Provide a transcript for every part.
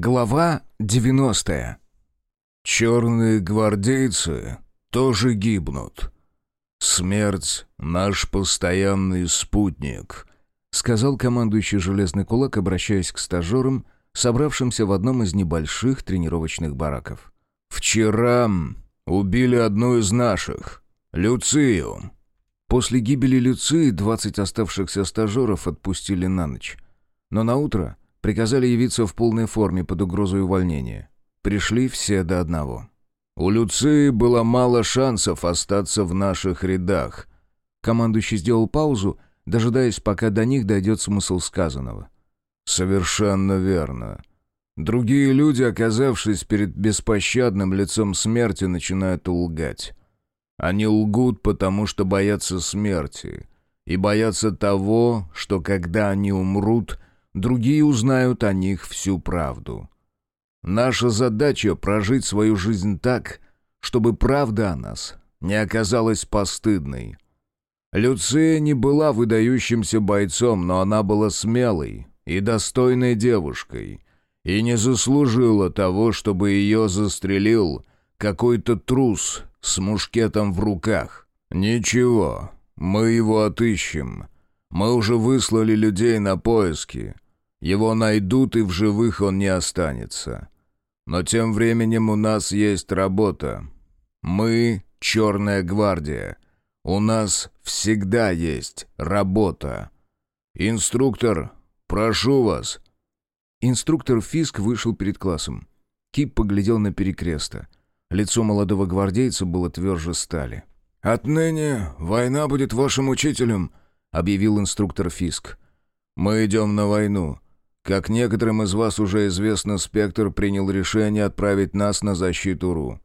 Глава 90. «Черные гвардейцы тоже гибнут. Смерть — наш постоянный спутник», — сказал командующий «Железный кулак», обращаясь к стажерам, собравшимся в одном из небольших тренировочных бараков. «Вчера убили одну из наших, Люцию». После гибели Люции 20 оставшихся стажеров отпустили на ночь. Но на утро Приказали явиться в полной форме под угрозой увольнения. Пришли все до одного. У Люции было мало шансов остаться в наших рядах. Командующий сделал паузу, дожидаясь, пока до них дойдет смысл сказанного. «Совершенно верно. Другие люди, оказавшись перед беспощадным лицом смерти, начинают лгать. Они лгут, потому что боятся смерти, и боятся того, что когда они умрут, другие узнают о них всю правду. Наша задача — прожить свою жизнь так, чтобы правда о нас не оказалась постыдной. Люция не была выдающимся бойцом, но она была смелой и достойной девушкой и не заслужила того, чтобы ее застрелил какой-то трус с мушкетом в руках. «Ничего, мы его отыщем. Мы уже выслали людей на поиски. Его найдут, и в живых он не останется. Но тем временем у нас есть работа. Мы — Черная гвардия. У нас всегда есть работа. Инструктор, прошу вас». Инструктор Фиск вышел перед классом. Кип поглядел на перекреста. Лицо молодого гвардейца было тверже стали. «Отныне война будет вашим учителем», — объявил инструктор Фиск. «Мы идем на войну. Как некоторым из вас уже известно, Спектр принял решение отправить нас на защиту РУ.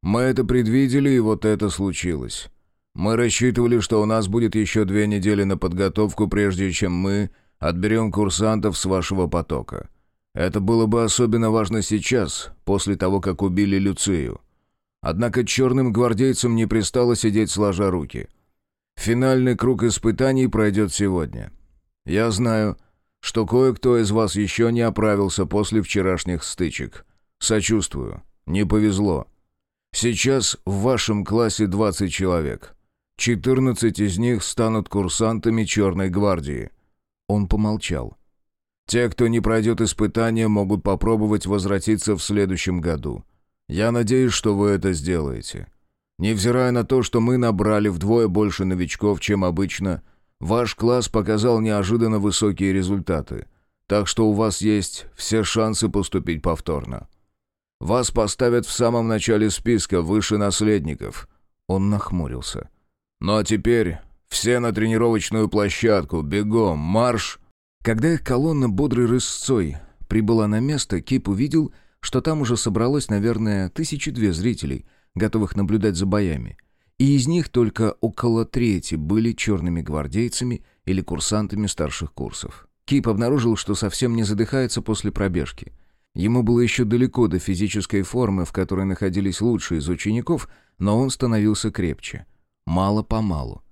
Мы это предвидели, и вот это случилось. Мы рассчитывали, что у нас будет еще две недели на подготовку, прежде чем мы отберем курсантов с вашего потока. Это было бы особенно важно сейчас, после того, как убили Люцию. Однако черным гвардейцам не пристало сидеть сложа руки. Финальный круг испытаний пройдет сегодня. Я знаю, что кое-кто из вас еще не оправился после вчерашних стычек. Сочувствую. Не повезло. Сейчас в вашем классе 20 человек. 14 из них станут курсантами Черной гвардии». Он помолчал. «Те, кто не пройдет испытания, могут попробовать возвратиться в следующем году. Я надеюсь, что вы это сделаете. Невзирая на то, что мы набрали вдвое больше новичков, чем обычно, — Ваш класс показал неожиданно высокие результаты, так что у вас есть все шансы поступить повторно. Вас поставят в самом начале списка выше наследников». Он нахмурился. «Ну а теперь все на тренировочную площадку, бегом, марш!» Когда их колонна бодрой рысцой прибыла на место, Кип увидел, что там уже собралось, наверное, тысячи две зрителей, готовых наблюдать за боями — и из них только около трети были черными гвардейцами или курсантами старших курсов. Кип обнаружил, что совсем не задыхается после пробежки. Ему было еще далеко до физической формы, в которой находились лучшие из учеников, но он становился крепче. Мало-помалу.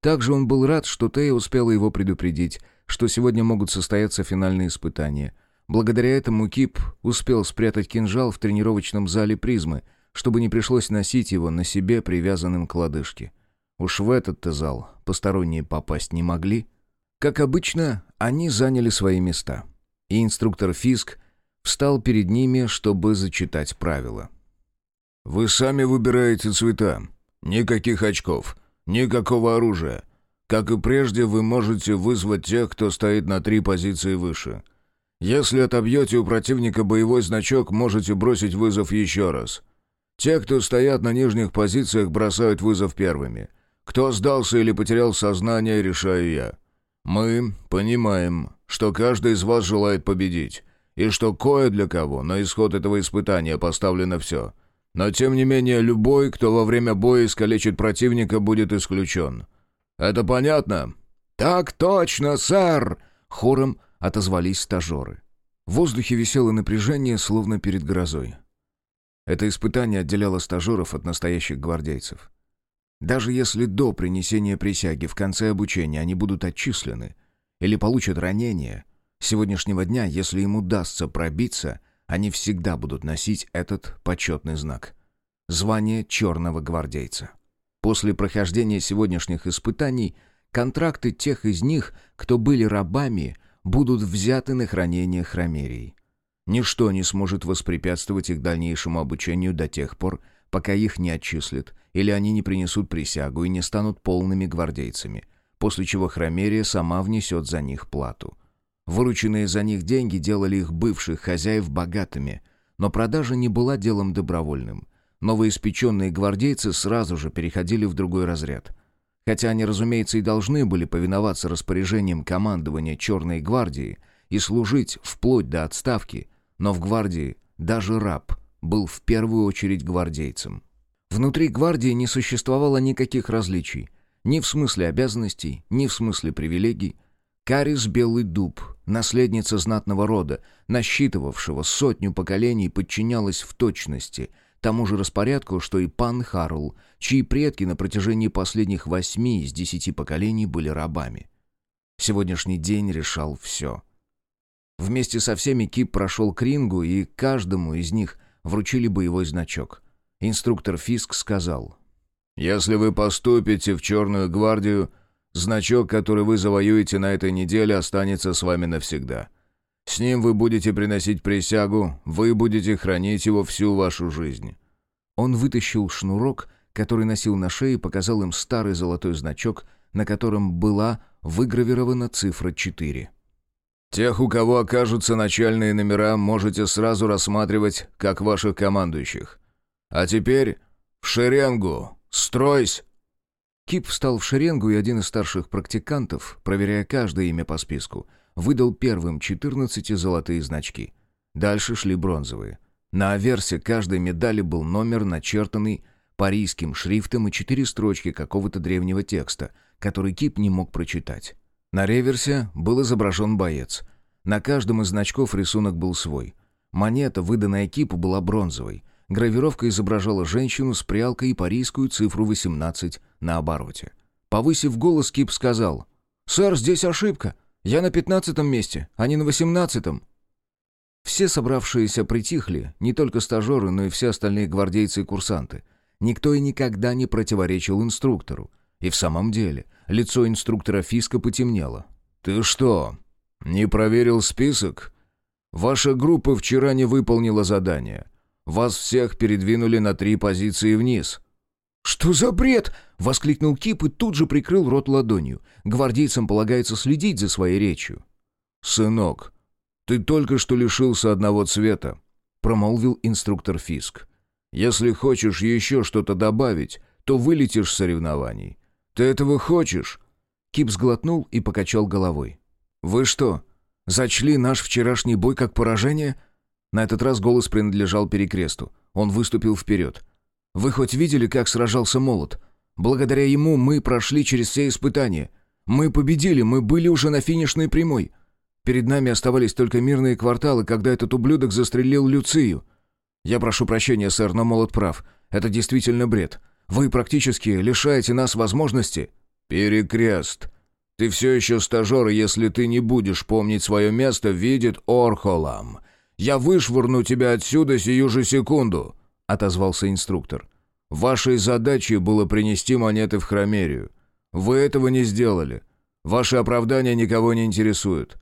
Также он был рад, что Тея успела его предупредить, что сегодня могут состояться финальные испытания. Благодаря этому Кип успел спрятать кинжал в тренировочном зале призмы — чтобы не пришлось носить его на себе привязанным к лодыжке. Уж в этот-то зал посторонние попасть не могли. Как обычно, они заняли свои места. И инструктор Фиск встал перед ними, чтобы зачитать правила. «Вы сами выбираете цвета. Никаких очков. Никакого оружия. Как и прежде, вы можете вызвать тех, кто стоит на три позиции выше. Если отобьете у противника боевой значок, можете бросить вызов еще раз. Те, кто стоят на нижних позициях, бросают вызов первыми. Кто сдался или потерял сознание, решаю я. Мы понимаем, что каждый из вас желает победить, и что кое для кого на исход этого испытания поставлено все. Но тем не менее, любой, кто во время боя искалечит противника, будет исключен. Это понятно? «Так точно, сэр!» — хором отозвались стажеры. В воздухе висело напряжение, словно перед грозой. Это испытание отделяло стажеров от настоящих гвардейцев. Даже если до принесения присяги в конце обучения они будут отчислены или получат ранение, сегодняшнего дня, если им удастся пробиться, они всегда будут носить этот почетный знак. Звание черного гвардейца. После прохождения сегодняшних испытаний контракты тех из них, кто были рабами, будут взяты на хранение хромерий. Ничто не сможет воспрепятствовать их дальнейшему обучению до тех пор, пока их не отчислят, или они не принесут присягу и не станут полными гвардейцами, после чего Хромерия сама внесет за них плату. Вырученные за них деньги делали их бывших хозяев богатыми, но продажа не была делом добровольным. Новоиспеченные гвардейцы сразу же переходили в другой разряд. Хотя они, разумеется, и должны были повиноваться распоряжениям командования Черной гвардии и служить вплоть до отставки, но в гвардии даже раб был в первую очередь гвардейцем. Внутри гвардии не существовало никаких различий. Ни в смысле обязанностей, ни в смысле привилегий. Карис Белый Дуб, наследница знатного рода, насчитывавшего сотню поколений, подчинялась в точности тому же распорядку, что и пан Харл, чьи предки на протяжении последних восьми из десяти поколений были рабами. Сегодняшний день решал все. Вместе со всеми Кип прошел к рингу, и каждому из них вручили боевой значок — Инструктор Фиск сказал, «Если вы поступите в Черную гвардию, значок, который вы завоюете на этой неделе, останется с вами навсегда. С ним вы будете приносить присягу, вы будете хранить его всю вашу жизнь». Он вытащил шнурок, который носил на шее, и показал им старый золотой значок, на котором была выгравирована цифра 4. «Тех, у кого окажутся начальные номера, можете сразу рассматривать как ваших командующих. А теперь в шеренгу! Стройсь!» Кип встал в шеренгу, и один из старших практикантов, проверяя каждое имя по списку, выдал первым 14 золотые значки. Дальше шли бронзовые. На аверсе каждой медали был номер, начертанный парийским шрифтом и четыре строчки какого-то древнего текста, который Кип не мог прочитать. На реверсе был изображен боец. На каждом из значков рисунок был свой. Монета, выданная Кипу, была бронзовой. Гравировка изображала женщину с прялкой и парийскую цифру 18 на обороте. Повысив голос, Кип сказал, «Сэр, здесь ошибка. Я на пятнадцатом месте, а не на восемнадцатом». Все собравшиеся притихли, не только стажеры, но и все остальные гвардейцы и курсанты. Никто и никогда не противоречил инструктору. И в самом деле, лицо инструктора Фиска потемнело. «Ты что, не проверил список? Ваша группа вчера не выполнила задание. Вас всех передвинули на три позиции вниз». «Что за бред?» — воскликнул Кип и тут же прикрыл рот ладонью. Гвардейцам полагается следить за своей речью. «Сынок, ты только что лишился одного цвета», — промолвил инструктор Фиск. «Если хочешь еще что-то добавить, то вылетишь с соревнований. Ты этого хочешь?» Кип сглотнул и покачал головой. «Вы что, зачли наш вчерашний бой как поражение?» На этот раз голос принадлежал Перекресту. Он выступил вперед. «Вы хоть видели, как сражался молот? Благодаря ему мы прошли через все испытания. Мы победили, мы были уже на финишной прямой. Перед нами оставались только мирные кварталы, когда этот ублюдок застрелил Люцию. Я прошу прощения, сэр, но молот прав. Это действительно бред. Вы практически лишаете нас возможности...» «Перекрест. Ты все еще стажер, если ты не будешь помнить свое место, видит Орхолам. Я вышвырну тебя отсюда сию же секунду», — отозвался инструктор. «Вашей задачей было принести монеты в хромерию. Вы этого не сделали. Ваши оправдания никого не интересуют.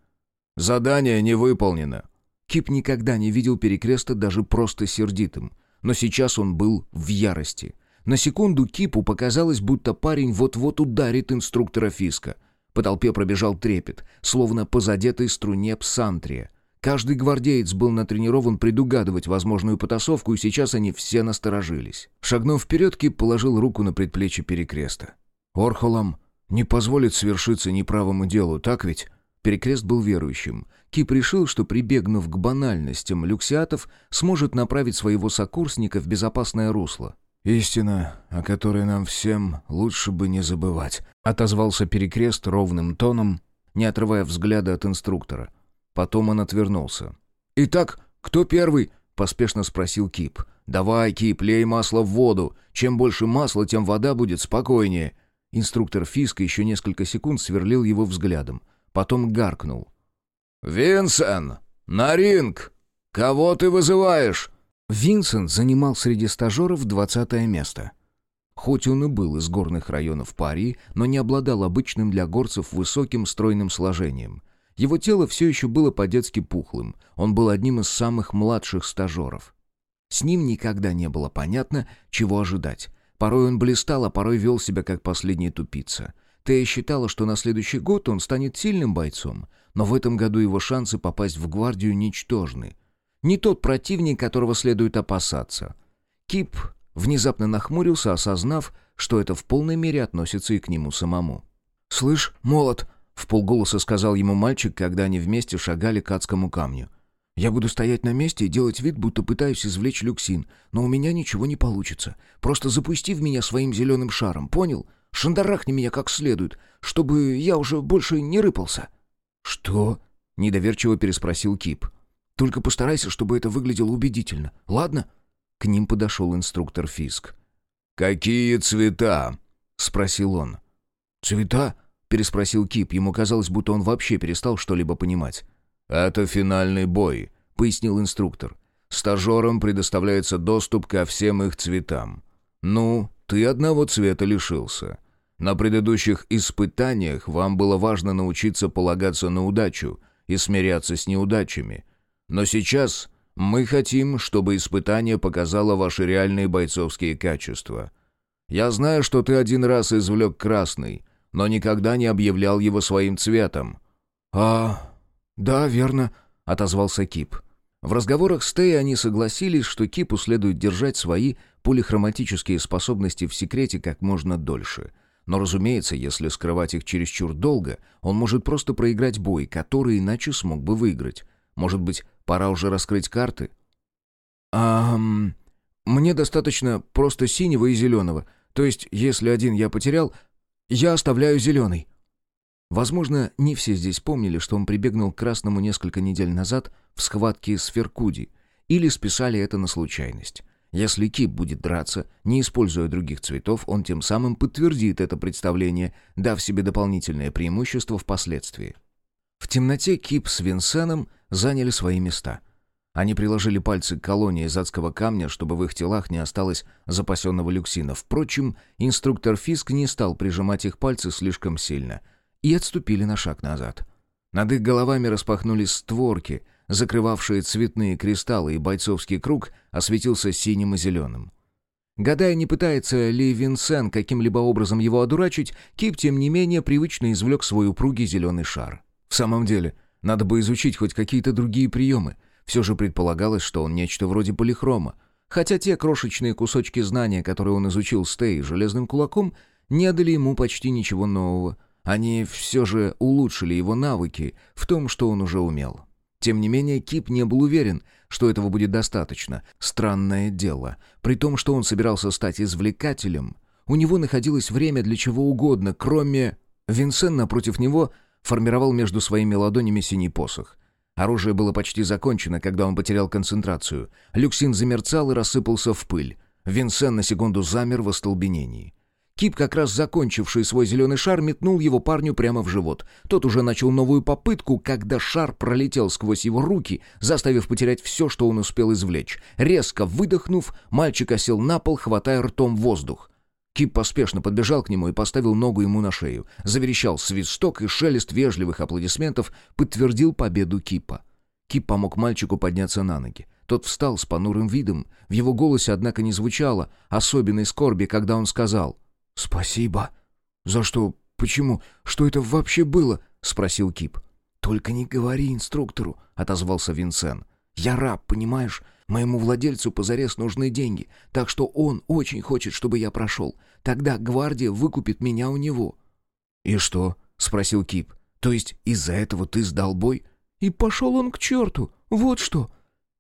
Задание не выполнено». Кип никогда не видел перекреста даже просто сердитым, но сейчас он был в ярости. На секунду Кипу показалось, будто парень вот-вот ударит инструктора Фиска. По толпе пробежал трепет, словно по задетой струне псантрия. Каждый гвардеец был натренирован предугадывать возможную потасовку, и сейчас они все насторожились. Шагнув вперед, Кип положил руку на предплечье перекреста. «Орхолам не позволит свершиться неправому делу, так ведь?» Перекрест был верующим. Кип решил, что, прибегнув к банальностям люксиатов, сможет направить своего сокурсника в безопасное русло. «Истина, о которой нам всем лучше бы не забывать», — отозвался Перекрест ровным тоном, не отрывая взгляда от инструктора. Потом он отвернулся. «Итак, кто первый?» — поспешно спросил Кип. «Давай, Кип, лей масло в воду. Чем больше масла, тем вода будет спокойнее». Инструктор Фиска еще несколько секунд сверлил его взглядом. Потом гаркнул. «Винсен! На ринг! Кого ты вызываешь?» Винсент занимал среди стажеров двадцатое место. Хоть он и был из горных районов Пари, но не обладал обычным для горцев высоким стройным сложением. Его тело все еще было по-детски пухлым, он был одним из самых младших стажеров. С ним никогда не было понятно, чего ожидать. Порой он блистал, а порой вел себя как последний тупица. Тея считала, что на следующий год он станет сильным бойцом, но в этом году его шансы попасть в гвардию ничтожны. Не тот противник, которого следует опасаться. Кип внезапно нахмурился, осознав, что это в полной мере относится и к нему самому. «Слышь, молот!» — в полголоса сказал ему мальчик, когда они вместе шагали к адскому камню. «Я буду стоять на месте и делать вид, будто пытаюсь извлечь люксин, но у меня ничего не получится. Просто запусти в меня своим зеленым шаром, понял? Шандарахни меня как следует, чтобы я уже больше не рыпался». «Что?» — недоверчиво переспросил Кип. «Только постарайся, чтобы это выглядело убедительно, ладно?» К ним подошел инструктор Фиск. «Какие цвета?» — спросил он. «Цвета?» — переспросил Кип. Ему казалось, будто он вообще перестал что-либо понимать. «Это финальный бой», — пояснил инструктор. «Стажерам предоставляется доступ ко всем их цветам. Ну, ты одного цвета лишился. На предыдущих испытаниях вам было важно научиться полагаться на удачу и смиряться с неудачами. Но сейчас мы хотим, чтобы испытание показало ваши реальные бойцовские качества. Я знаю, что ты один раз извлек красный, но никогда не объявлял его своим цветом». «А, да, верно», — отозвался Кип. В разговорах с Тей они согласились, что Кипу следует держать свои полихроматические способности в секрете как можно дольше. Но, разумеется, если скрывать их чересчур долго, он может просто проиграть бой, который иначе смог бы выиграть. Может быть, Пора уже раскрыть карты. А мне достаточно просто синего и зеленого. То есть, если один я потерял, я оставляю зеленый. Возможно, не все здесь помнили, что он прибегнул к красному несколько недель назад в схватке с Феркуди, или списали это на случайность. Если Кип будет драться, не используя других цветов, он тем самым подтвердит это представление, дав себе дополнительное преимущество впоследствии. В темноте Кип с Винсеном заняли свои места. Они приложили пальцы к колонии из адского камня, чтобы в их телах не осталось запасенного люксина. Впрочем, инструктор Фиск не стал прижимать их пальцы слишком сильно и отступили на шаг назад. Над их головами распахнулись створки, закрывавшие цветные кристаллы, и бойцовский круг осветился синим и зеленым. Гадая, не пытается ли Винсен каким-либо образом его одурачить, Кип, тем не менее, привычно извлек свой упругий зеленый шар. В самом деле, надо бы изучить хоть какие-то другие приемы. Все же предполагалось, что он нечто вроде полихрома. Хотя те крошечные кусочки знания, которые он изучил с Тей железным кулаком, не дали ему почти ничего нового. Они все же улучшили его навыки в том, что он уже умел. Тем не менее, Кип не был уверен, что этого будет достаточно. Странное дело. При том, что он собирался стать извлекателем, у него находилось время для чего угодно, кроме... Винсен напротив него формировал между своими ладонями синий посох. Оружие было почти закончено, когда он потерял концентрацию. Люксин замерцал и рассыпался в пыль. Винсен на секунду замер в остолбенении. Кип, как раз закончивший свой зеленый шар, метнул его парню прямо в живот. Тот уже начал новую попытку, когда шар пролетел сквозь его руки, заставив потерять все, что он успел извлечь. Резко выдохнув, мальчик осел на пол, хватая ртом воздух. Кип поспешно подбежал к нему и поставил ногу ему на шею. Заверещал свисток, и шелест вежливых аплодисментов подтвердил победу Кипа. Кип помог мальчику подняться на ноги. Тот встал с понурым видом. В его голосе, однако, не звучало особенной скорби, когда он сказал «Спасибо». «За что? Почему? Что это вообще было?» — спросил Кип. «Только не говори инструктору», — отозвался Винсен. «Я раб, понимаешь? Моему владельцу позарез нужны деньги, так что он очень хочет, чтобы я прошел. Тогда гвардия выкупит меня у него». «И что?» — спросил Кип. «То есть из-за этого ты сдал бой?» «И пошел он к черту. Вот что!»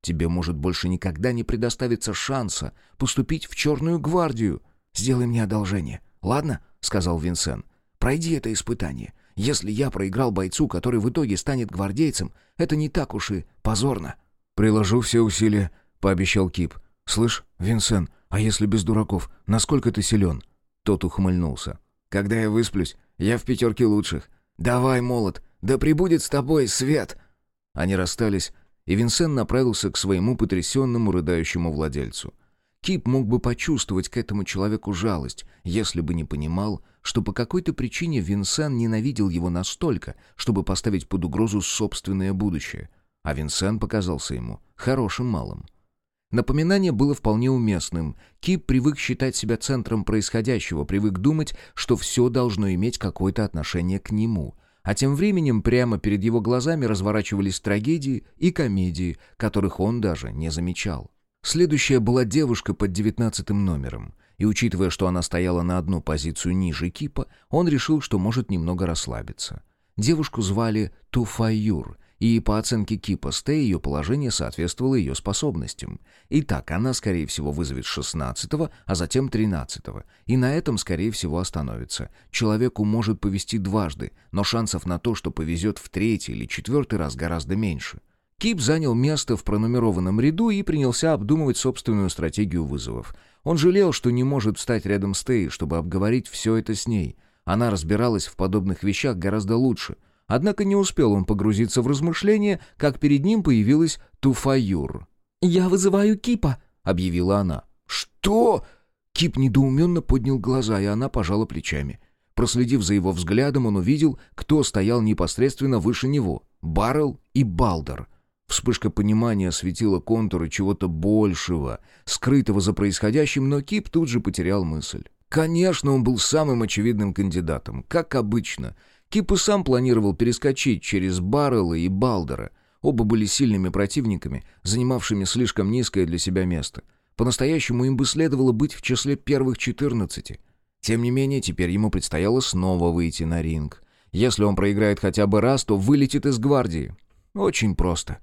«Тебе, может, больше никогда не предоставится шанса поступить в Черную гвардию. Сделай мне одолжение, ладно?» — сказал Винсен. «Пройди это испытание. Если я проиграл бойцу, который в итоге станет гвардейцем, это не так уж и позорно». «Приложу все усилия», — пообещал Кип. «Слышь, Винсен, а если без дураков, насколько ты силен?» Тот ухмыльнулся. «Когда я высплюсь, я в пятерке лучших. Давай, молот, да прибудет с тобой свет!» Они расстались, и Винсент направился к своему потрясенному рыдающему владельцу. Кип мог бы почувствовать к этому человеку жалость, если бы не понимал, что по какой-то причине Винсент ненавидел его настолько, чтобы поставить под угрозу собственное будущее, а Винсент показался ему хорошим малым. Напоминание было вполне уместным. Кип привык считать себя центром происходящего, привык думать, что все должно иметь какое-то отношение к нему. А тем временем прямо перед его глазами разворачивались трагедии и комедии, которых он даже не замечал. Следующая была девушка под девятнадцатым номером. И учитывая, что она стояла на одну позицию ниже Кипа, он решил, что может немного расслабиться. Девушку звали Туфаюр, и по оценке Кипа Сте ее положение соответствовало ее способностям. Итак, она, скорее всего, вызовет 16-го, а затем 13-го, и на этом, скорее всего, остановится. Человеку может повезти дважды, но шансов на то, что повезет в третий или четвертый раз гораздо меньше. Кип занял место в пронумерованном ряду и принялся обдумывать собственную стратегию вызовов. Он жалел, что не может встать рядом с Тей, чтобы обговорить все это с ней. Она разбиралась в подобных вещах гораздо лучше — Однако не успел он погрузиться в размышления, как перед ним появилась Туфаюр. «Я вызываю Кипа», — объявила она. «Что?» Кип недоуменно поднял глаза, и она пожала плечами. Проследив за его взглядом, он увидел, кто стоял непосредственно выше него — Баррел и Балдер. Вспышка понимания осветила контуры чего-то большего, скрытого за происходящим, но Кип тут же потерял мысль. Конечно, он был самым очевидным кандидатом, как обычно — Кип и сам планировал перескочить через Баррелла и Балдера. Оба были сильными противниками, занимавшими слишком низкое для себя место. По-настоящему им бы следовало быть в числе первых 14. Тем не менее, теперь ему предстояло снова выйти на ринг. Если он проиграет хотя бы раз, то вылетит из гвардии. Очень просто.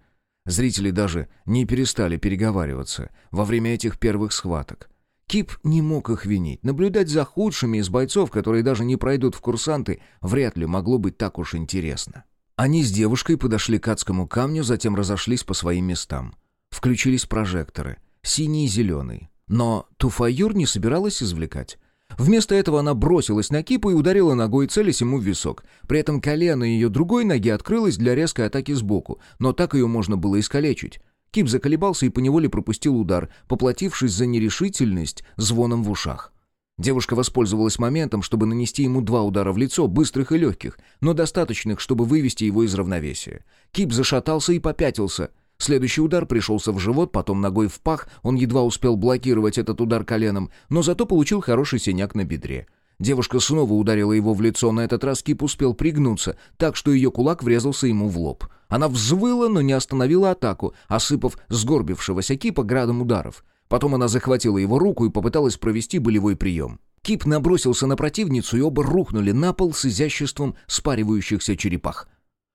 Зрители даже не перестали переговариваться во время этих первых схваток. Кип не мог их винить. Наблюдать за худшими из бойцов, которые даже не пройдут в курсанты, вряд ли могло быть так уж интересно. Они с девушкой подошли к адскому камню, затем разошлись по своим местам. Включились прожекторы. Синий и зеленый. Но Туфаюр не собиралась извлекать. Вместо этого она бросилась на Кипа и ударила ногой, целясь ему в висок. При этом колено ее другой ноги открылось для резкой атаки сбоку, но так ее можно было искалечить. Кип заколебался и поневоле пропустил удар, поплатившись за нерешительность звоном в ушах. Девушка воспользовалась моментом, чтобы нанести ему два удара в лицо, быстрых и легких, но достаточных, чтобы вывести его из равновесия. Кип зашатался и попятился. Следующий удар пришелся в живот, потом ногой в пах, он едва успел блокировать этот удар коленом, но зато получил хороший синяк на бедре. Девушка снова ударила его в лицо, на этот раз Кип успел пригнуться, так что ее кулак врезался ему в лоб. Она взвыла, но не остановила атаку, осыпав сгорбившегося Кипа градом ударов. Потом она захватила его руку и попыталась провести болевой прием. Кип набросился на противницу, и оба рухнули на пол с изяществом спаривающихся черепах.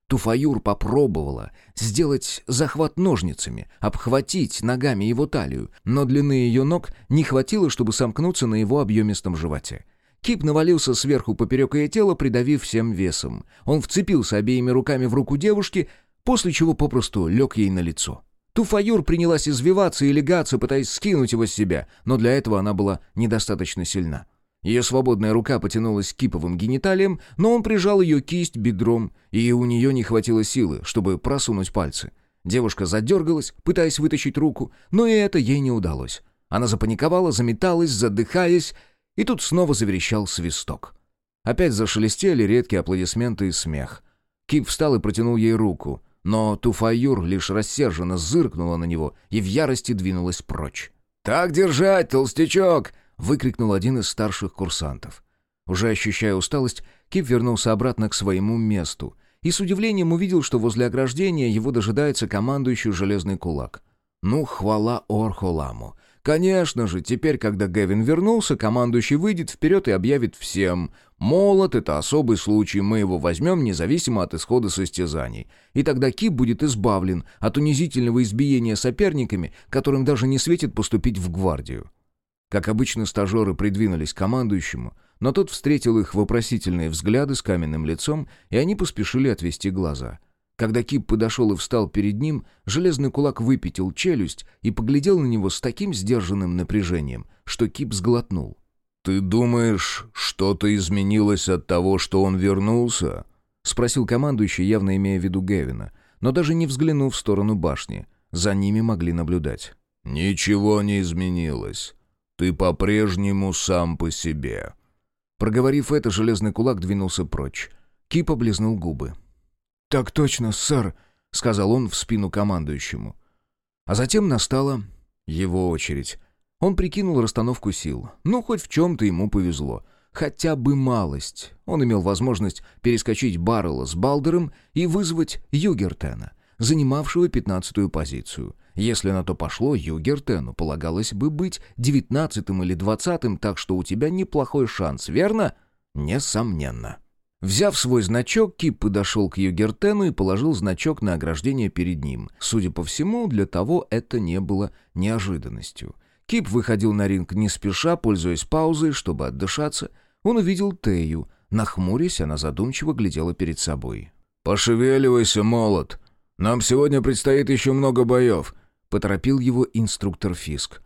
Туфаюр попробовала сделать захват ножницами, обхватить ногами его талию, но длины ее ног не хватило, чтобы сомкнуться на его объемистом животе. Кип навалился сверху поперек ее тела, придавив всем весом. Он вцепился обеими руками в руку девушки, после чего попросту лег ей на лицо. Туфаюр принялась извиваться и легаться, пытаясь скинуть его с себя, но для этого она была недостаточно сильна. Ее свободная рука потянулась к киповым гениталиям, но он прижал ее кисть бедром, и у нее не хватило силы, чтобы просунуть пальцы. Девушка задергалась, пытаясь вытащить руку, но и это ей не удалось. Она запаниковала, заметалась, задыхаясь, и тут снова заверещал свисток. Опять зашелестели редкие аплодисменты и смех. Кип встал и протянул ей руку, но Туфаюр лишь рассерженно зыркнула на него и в ярости двинулась прочь. «Так держать, толстячок!» — выкрикнул один из старших курсантов. Уже ощущая усталость, Кип вернулся обратно к своему месту и с удивлением увидел, что возле ограждения его дожидается командующий железный кулак. Ну, хвала Орхоламу. Конечно же, теперь, когда Гевин вернулся, командующий выйдет вперед и объявит всем «Молот — это особый случай, мы его возьмем независимо от исхода состязаний». И тогда Кип будет избавлен от унизительного избиения соперниками, которым даже не светит поступить в гвардию. Как обычно, стажеры придвинулись к командующему, но тот встретил их вопросительные взгляды с каменным лицом, и они поспешили отвести глаза — когда Кип подошел и встал перед ним, железный кулак выпятил челюсть и поглядел на него с таким сдержанным напряжением, что Кип сглотнул. «Ты думаешь, что-то изменилось от того, что он вернулся?» — спросил командующий, явно имея в виду Гевина. но даже не взглянув в сторону башни. За ними могли наблюдать. «Ничего не изменилось. Ты по-прежнему сам по себе». Проговорив это, железный кулак двинулся прочь. Кип облизнул губы. «Так точно, сэр», — сказал он в спину командующему. А затем настала его очередь. Он прикинул расстановку сил. Ну, хоть в чем-то ему повезло. Хотя бы малость. Он имел возможность перескочить Баррелла с Балдером и вызвать Югертена, занимавшего пятнадцатую позицию. Если на то пошло, Югертену полагалось бы быть девятнадцатым или двадцатым, так что у тебя неплохой шанс, верно? Несомненно. Взяв свой значок, Кип подошел к Югертену и положил значок на ограждение перед ним. Судя по всему, для того это не было неожиданностью. Кип выходил на ринг не спеша, пользуясь паузой, чтобы отдышаться. Он увидел Тею. Нахмурясь, она задумчиво глядела перед собой. «Пошевеливайся, молот! Нам сегодня предстоит еще много боев!» — поторопил его инструктор Фиск.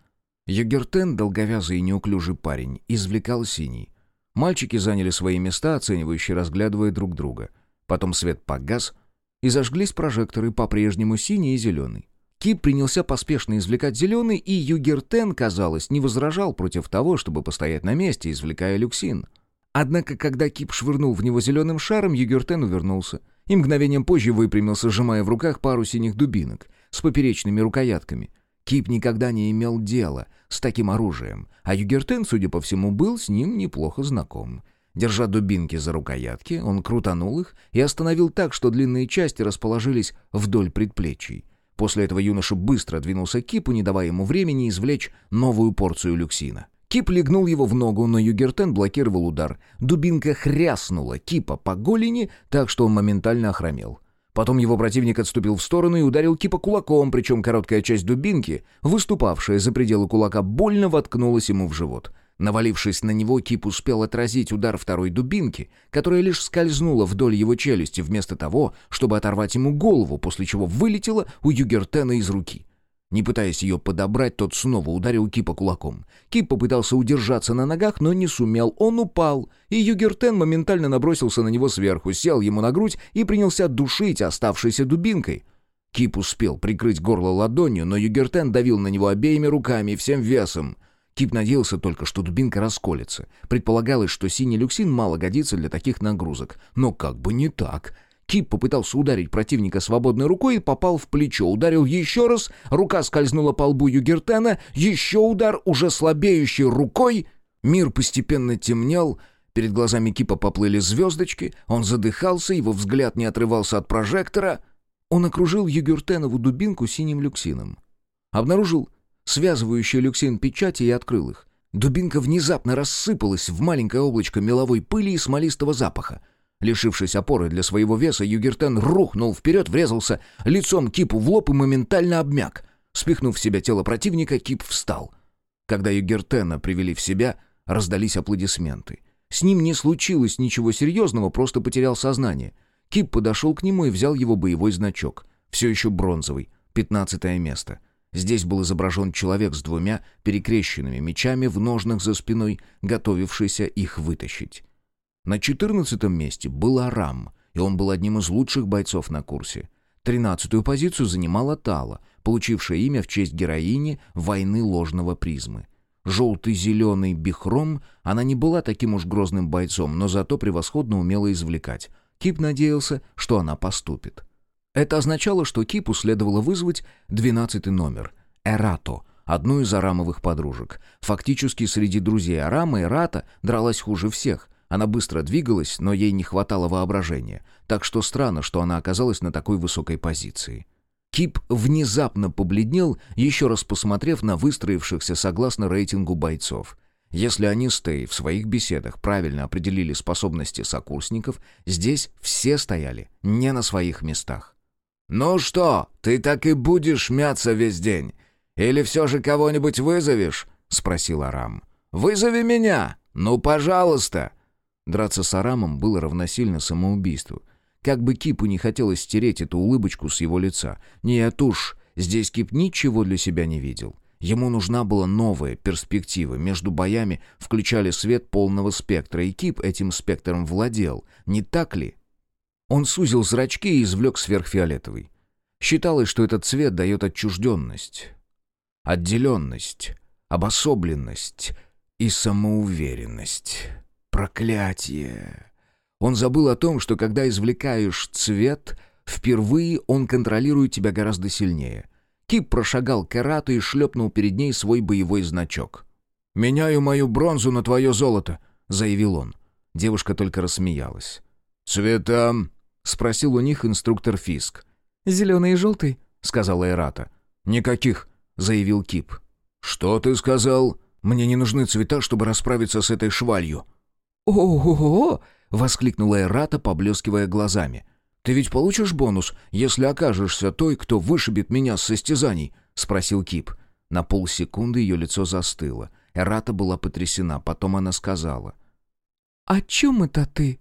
Югертен, долговязый и неуклюжий парень, извлекал синий. Мальчики заняли свои места, оценивающие, разглядывая друг друга. Потом свет погас, и зажглись прожекторы, по-прежнему синий и зеленый. Кип принялся поспешно извлекать зеленый, и Югертен, казалось, не возражал против того, чтобы постоять на месте, извлекая люксин. Однако, когда Кип швырнул в него зеленым шаром, Югертен увернулся и мгновением позже выпрямился, сжимая в руках пару синих дубинок с поперечными рукоятками — Кип никогда не имел дела с таким оружием, а Югертен, судя по всему, был с ним неплохо знаком. Держа дубинки за рукоятки, он крутанул их и остановил так, что длинные части расположились вдоль предплечий. После этого юноша быстро двинулся к Кипу, не давая ему времени извлечь новую порцию люксина. Кип легнул его в ногу, но Югертен блокировал удар. Дубинка хряснула Кипа по голени, так что он моментально охромел. Потом его противник отступил в сторону и ударил Кипа кулаком, причем короткая часть дубинки, выступавшая за пределы кулака, больно воткнулась ему в живот. Навалившись на него, Кип успел отразить удар второй дубинки, которая лишь скользнула вдоль его челюсти, вместо того, чтобы оторвать ему голову, после чего вылетела у Югертена из руки. Не пытаясь ее подобрать, тот снова ударил Кипа кулаком. Кип попытался удержаться на ногах, но не сумел. Он упал, и Югертен моментально набросился на него сверху, сел ему на грудь и принялся душить оставшейся дубинкой. Кип успел прикрыть горло ладонью, но Югертен давил на него обеими руками всем весом. Кип надеялся только, что дубинка расколется. Предполагалось, что синий люксин мало годится для таких нагрузок. Но как бы не так. Кип попытался ударить противника свободной рукой и попал в плечо. Ударил еще раз, рука скользнула по лбу Югертена, еще удар, уже слабеющей рукой. Мир постепенно темнел, перед глазами Кипа поплыли звездочки, он задыхался, его взгляд не отрывался от прожектора. Он окружил Югертенову дубинку синим люксином. Обнаружил связывающий люксин печати и открыл их. Дубинка внезапно рассыпалась в маленькое облачко меловой пыли и смолистого запаха. Лишившись опоры для своего веса, Югертен рухнул вперед, врезался лицом Кипу в лоб и моментально обмяк. Спихнув в себя тело противника, Кип встал. Когда Югертена привели в себя, раздались аплодисменты. С ним не случилось ничего серьезного, просто потерял сознание. Кип подошел к нему и взял его боевой значок. Все еще бронзовый, пятнадцатое место. Здесь был изображен человек с двумя перекрещенными мечами в ножнах за спиной, готовившийся их вытащить. На четырнадцатом месте был Арам, и он был одним из лучших бойцов на курсе. Тринадцатую позицию занимала Тала, получившая имя в честь героини войны ложного призмы. Желтый-зеленый бихром, она не была таким уж грозным бойцом, но зато превосходно умела извлекать. Кип надеялся, что она поступит. Это означало, что Кипу следовало вызвать двенадцатый номер — Эрато — одну из Арамовых подружек. Фактически среди друзей Арама Эрата дралась хуже всех, она быстро двигалась, но ей не хватало воображения, так что странно, что она оказалась на такой высокой позиции. Кип внезапно побледнел, еще раз посмотрев на выстроившихся согласно рейтингу бойцов. Если они с Тей в своих беседах правильно определили способности сокурсников, здесь все стояли не на своих местах. «Ну что, ты так и будешь мяться весь день? Или все же кого-нибудь вызовешь?» — спросил Арам. «Вызови меня! Ну, пожалуйста!» Драться с Арамом было равносильно самоубийству. Как бы Кипу не хотелось стереть эту улыбочку с его лица. Нет уж, здесь Кип ничего для себя не видел. Ему нужна была новая перспектива. Между боями включали свет полного спектра, и Кип этим спектром владел. Не так ли? Он сузил зрачки и извлек сверхфиолетовый. Считалось, что этот цвет дает отчужденность, отделенность, обособленность и самоуверенность. Проклятие! Он забыл о том, что когда извлекаешь цвет, впервые он контролирует тебя гораздо сильнее. Кип прошагал к Эрату и шлепнул перед ней свой боевой значок. «Меняю мою бронзу на твое золото», — заявил он. Девушка только рассмеялась. «Цвета?» — спросил у них инструктор Фиск. «Зеленый и желтый», — сказала Эрата. «Никаких», — заявил Кип. «Что ты сказал?» «Мне не нужны цвета, чтобы расправиться с этой швалью». «О-о-о!» — воскликнула Эрата, поблескивая глазами. «Ты ведь получишь бонус, если окажешься той, кто вышибет меня с состязаний?» — спросил Кип. На полсекунды ее лицо застыло. Эрата была потрясена, потом она сказала. «О чем это ты?»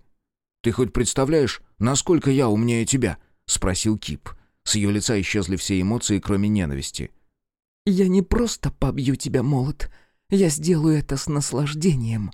«Ты хоть представляешь, насколько я умнее тебя?» — спросил Кип. С ее лица исчезли все эмоции, кроме ненависти. «Я не просто побью тебя, молот. Я сделаю это с наслаждением».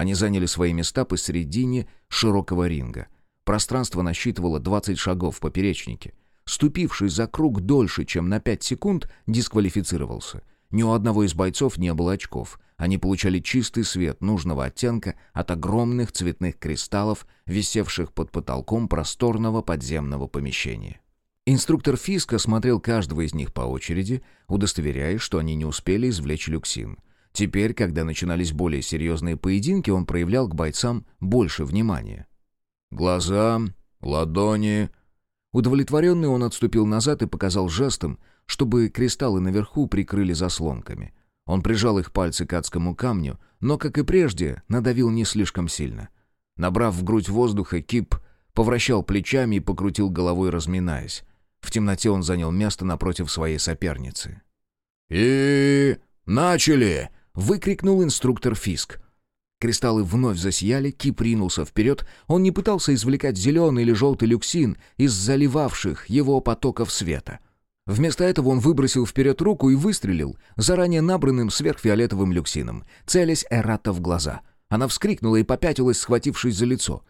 Они заняли свои места посередине широкого ринга. Пространство насчитывало 20 шагов в поперечнике. Ступивший за круг дольше, чем на 5 секунд, дисквалифицировался. Ни у одного из бойцов не было очков. Они получали чистый свет нужного оттенка от огромных цветных кристаллов, висевших под потолком просторного подземного помещения. Инструктор Фиска смотрел каждого из них по очереди, удостоверяясь, что они не успели извлечь люксин. Теперь, когда начинались более серьезные поединки, он проявлял к бойцам больше внимания. «Глаза, ладони...» Удовлетворенный он отступил назад и показал жестом, чтобы кристаллы наверху прикрыли заслонками. Он прижал их пальцы к адскому камню, но, как и прежде, надавил не слишком сильно. Набрав в грудь воздуха, Кип повращал плечами и покрутил головой, разминаясь. В темноте он занял место напротив своей соперницы. «И... начали!» — выкрикнул инструктор Фиск. Кристаллы вновь засияли, Кип ринулся вперед. Он не пытался извлекать зеленый или желтый люксин из заливавших его потоков света. Вместо этого он выбросил вперед руку и выстрелил заранее набранным сверхфиолетовым люксином, целясь Эрата в глаза. Она вскрикнула и попятилась, схватившись за лицо.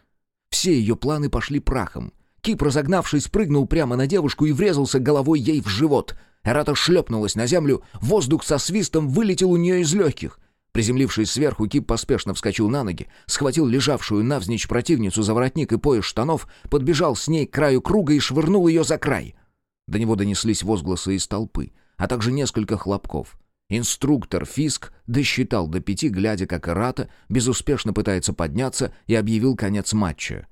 Все ее планы пошли прахом. Кип, разогнавшись, прыгнул прямо на девушку и врезался головой ей в живот. Эрата шлепнулась на землю, воздух со свистом вылетел у нее из легких. Приземлившись сверху, Кип поспешно вскочил на ноги, схватил лежавшую навзничь противницу за воротник и пояс штанов, подбежал с ней к краю круга и швырнул ее за край. До него донеслись возгласы из толпы, а также несколько хлопков. Инструктор Фиск досчитал до пяти, глядя, как Эрата безуспешно пытается подняться, и объявил конец матча.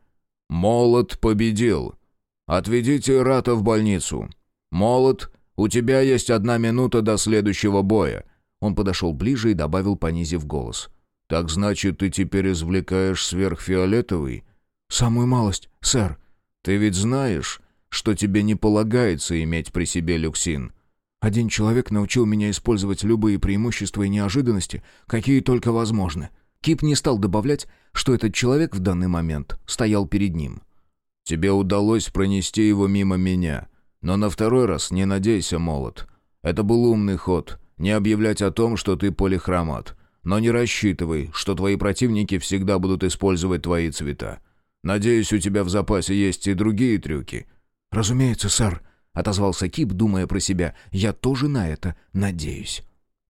«Молот победил. Отведите Эрата в больницу. Молот, у тебя есть одна минута до следующего боя». Он подошел ближе и добавил, понизив голос. «Так значит, ты теперь извлекаешь сверхфиолетовый?» «Самую малость, сэр». «Ты ведь знаешь, что тебе не полагается иметь при себе люксин?» «Один человек научил меня использовать любые преимущества и неожиданности, какие только возможны». Кип не стал добавлять, что этот человек в данный момент стоял перед ним. «Тебе удалось пронести его мимо меня, но на второй раз не надейся, молот. Это был умный ход не объявлять о том, что ты полихромат. Но не рассчитывай, что твои противники всегда будут использовать твои цвета. Надеюсь, у тебя в запасе есть и другие трюки». «Разумеется, сэр», — отозвался Кип, думая про себя. «Я тоже на это надеюсь».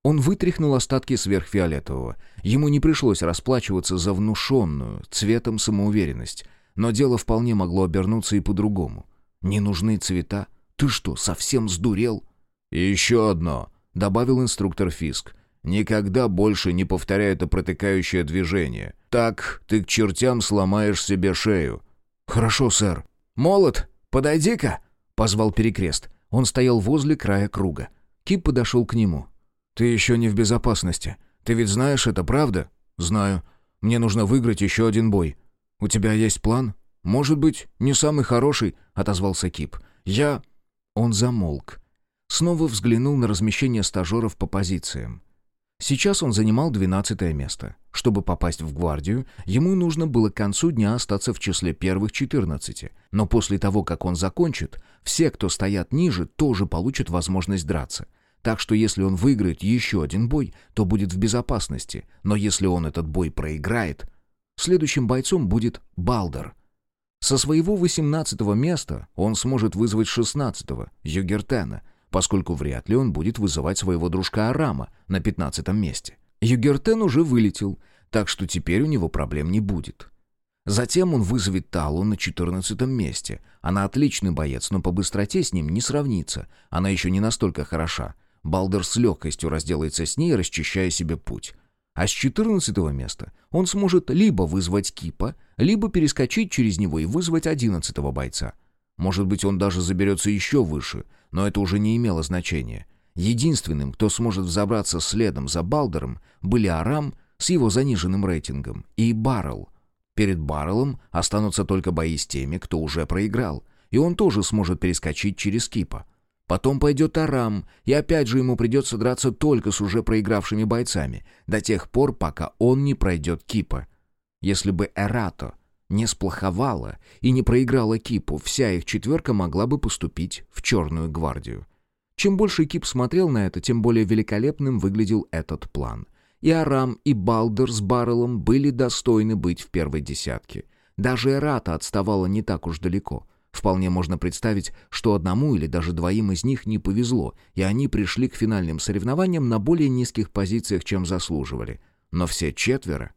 Он вытряхнул остатки сверхфиолетового. Ему не пришлось расплачиваться за внушенную цветом самоуверенность. Но дело вполне могло обернуться и по-другому. «Не нужны цвета? Ты что, совсем сдурел?» «И еще одно», — добавил инструктор Фиск. «Никогда больше не повторяй это протыкающее движение. Так ты к чертям сломаешь себе шею». «Хорошо, сэр». «Молот, подойди-ка!» — позвал Перекрест. Он стоял возле края круга. Кип подошел к нему. «Ты еще не в безопасности. Ты ведь знаешь это, правда?» «Знаю. Мне нужно выиграть еще один бой. У тебя есть план?» «Может быть, не самый хороший», — отозвался Кип. «Я...» Он замолк снова взглянул на размещение стажеров по позициям. Сейчас он занимал 12 место. Чтобы попасть в гвардию, ему нужно было к концу дня остаться в числе первых 14. Но после того, как он закончит, все, кто стоят ниже, тоже получат возможность драться. Так что если он выиграет еще один бой, то будет в безопасности. Но если он этот бой проиграет, следующим бойцом будет Балдер. Со своего 18 места он сможет вызвать 16-го, Югертена, поскольку вряд ли он будет вызывать своего дружка Арама на 15 месте. Югертен уже вылетел, так что теперь у него проблем не будет. Затем он вызовет Талу на 14 месте. Она отличный боец, но по быстроте с ним не сравнится. Она еще не настолько хороша. Балдер с легкостью разделается с ней, расчищая себе путь. А с 14 места он сможет либо вызвать Кипа, либо перескочить через него и вызвать 11 бойца. Может быть, он даже заберется еще выше, но это уже не имело значения. Единственным, кто сможет взобраться следом за Балдером, были Арам с его заниженным рейтингом и Баррелл. Перед Барреллом останутся только бои с теми, кто уже проиграл, и он тоже сможет перескочить через Кипа. Потом пойдет Арам, и опять же ему придется драться только с уже проигравшими бойцами, до тех пор, пока он не пройдет Кипа. Если бы Эрато не сплоховала и не проиграла Кипу, вся их четверка могла бы поступить в Черную гвардию. Чем больше Кип смотрел на это, тем более великолепным выглядел этот план. И Арам, и Балдер с Баррелом были достойны быть в первой десятке. Даже Эрата отставала не так уж далеко — Вполне можно представить, что одному или даже двоим из них не повезло, и они пришли к финальным соревнованиям на более низких позициях, чем заслуживали. Но все четверо...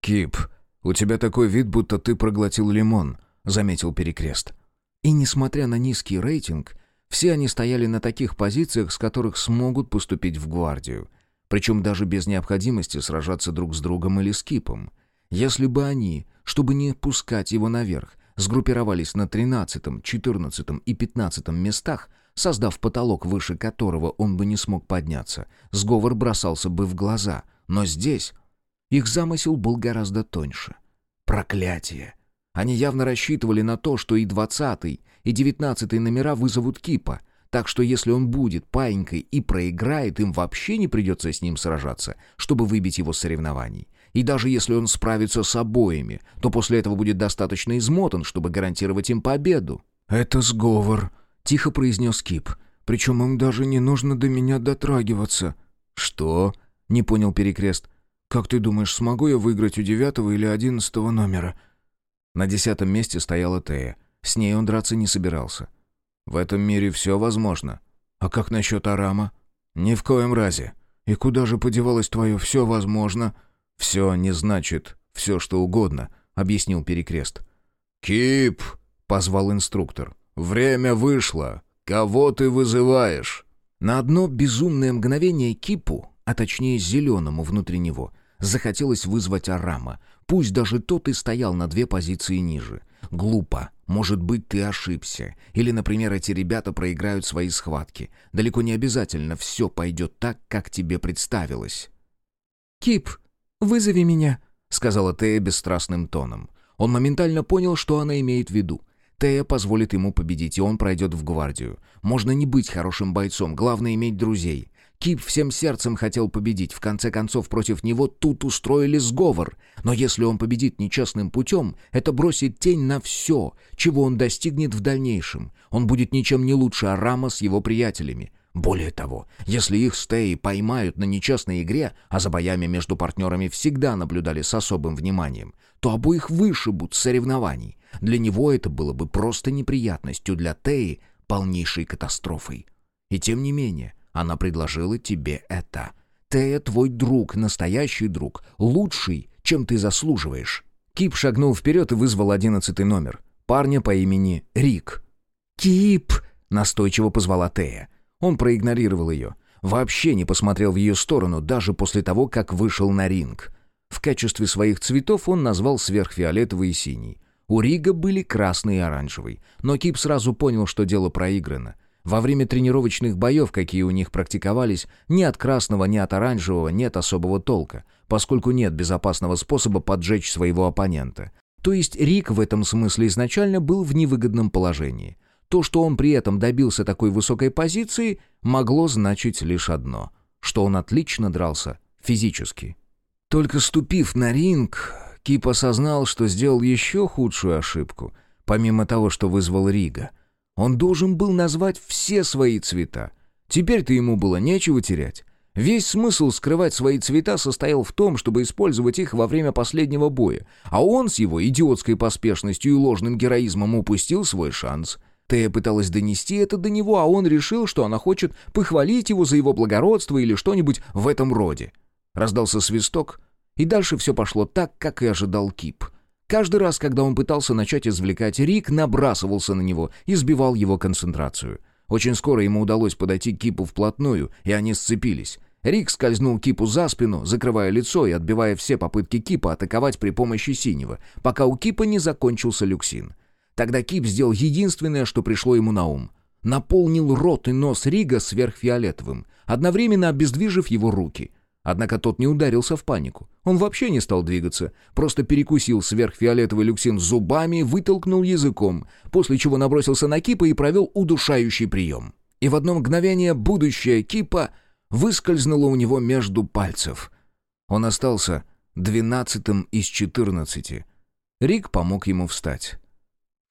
«Кип, у тебя такой вид, будто ты проглотил лимон», — заметил Перекрест. И несмотря на низкий рейтинг, все они стояли на таких позициях, с которых смогут поступить в гвардию. Причем даже без необходимости сражаться друг с другом или с Кипом. Если бы они, чтобы не пускать его наверх, сгруппировались на 13, 14 и 15 местах, создав потолок, выше которого он бы не смог подняться. Сговор бросался бы в глаза, но здесь их замысел был гораздо тоньше. Проклятие! Они явно рассчитывали на то, что и 20 и 19 номера вызовут Кипа, так что если он будет паинькой и проиграет, им вообще не придется с ним сражаться, чтобы выбить его с соревнований. И даже если он справится с обоими, то после этого будет достаточно измотан, чтобы гарантировать им победу. «Это сговор», — тихо произнес Кип. «Причем им даже не нужно до меня дотрагиваться». «Что?» — не понял Перекрест. «Как ты думаешь, смогу я выиграть у девятого или одиннадцатого номера?» На десятом месте стояла Тея. С ней он драться не собирался. «В этом мире все возможно. А как насчет Арама?» «Ни в коем разе. И куда же подевалось твое «все возможно»?» «Все не значит все, что угодно», — объяснил Перекрест. «Кип!» — позвал инструктор. «Время вышло. Кого ты вызываешь?» На одно безумное мгновение Кипу, а точнее зеленому внутри него, захотелось вызвать Арама. Пусть даже тот и стоял на две позиции ниже. Глупо. Может быть, ты ошибся. Или, например, эти ребята проиграют свои схватки. Далеко не обязательно все пойдет так, как тебе представилось. «Кип, «Вызови меня», — сказала Тея бесстрастным тоном. Он моментально понял, что она имеет в виду. Тея позволит ему победить, и он пройдет в гвардию. Можно не быть хорошим бойцом, главное иметь друзей. Кип всем сердцем хотел победить. В конце концов, против него тут устроили сговор. Но если он победит нечестным путем, это бросит тень на все, чего он достигнет в дальнейшем. Он будет ничем не лучше Арама с его приятелями. Более того, если их стеи поймают на нечестной игре, а за боями между партнерами всегда наблюдали с особым вниманием, то обоих вышибут с соревнований. Для него это было бы просто неприятностью, для Теи — полнейшей катастрофой. И тем не менее, она предложила тебе это. Тея твой друг, настоящий друг, лучший, чем ты заслуживаешь. Кип шагнул вперед и вызвал одиннадцатый номер. Парня по имени Рик. «Кип!» — настойчиво позвала Тея. Он проигнорировал ее. Вообще не посмотрел в ее сторону, даже после того, как вышел на ринг. В качестве своих цветов он назвал сверхфиолетовый и синий. У Рига были красный и оранжевый. Но Кип сразу понял, что дело проиграно. Во время тренировочных боев, какие у них практиковались, ни от красного, ни от оранжевого нет особого толка, поскольку нет безопасного способа поджечь своего оппонента. То есть Рик в этом смысле изначально был в невыгодном положении. То, что он при этом добился такой высокой позиции, могло значить лишь одно, что он отлично дрался физически. Только ступив на ринг, Кип осознал, что сделал еще худшую ошибку, помимо того, что вызвал Рига. Он должен был назвать все свои цвета. Теперь-то ему было нечего терять. Весь смысл скрывать свои цвета состоял в том, чтобы использовать их во время последнего боя, а он с его идиотской поспешностью и ложным героизмом упустил свой шанс. Тея пыталась донести это до него, а он решил, что она хочет похвалить его за его благородство или что-нибудь в этом роде. Раздался свисток, и дальше все пошло так, как и ожидал Кип. Каждый раз, когда он пытался начать извлекать, Рик набрасывался на него и сбивал его концентрацию. Очень скоро ему удалось подойти к Кипу вплотную, и они сцепились. Рик скользнул Кипу за спину, закрывая лицо и отбивая все попытки Кипа атаковать при помощи синего, пока у Кипа не закончился люксин. Тогда Кип сделал единственное, что пришло ему на ум. Наполнил рот и нос Рига сверхфиолетовым, одновременно обездвижив его руки. Однако тот не ударился в панику. Он вообще не стал двигаться, просто перекусил сверхфиолетовый люксин зубами вытолкнул языком, после чего набросился на Кипа и провел удушающий прием. И в одно мгновение будущее Кипа выскользнуло у него между пальцев. Он остался двенадцатым из четырнадцати. Рик помог ему встать.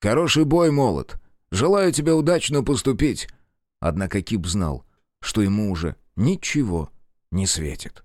«Хороший бой, молот. Желаю тебе удачно поступить». Однако Кип знал, что ему уже ничего не светит.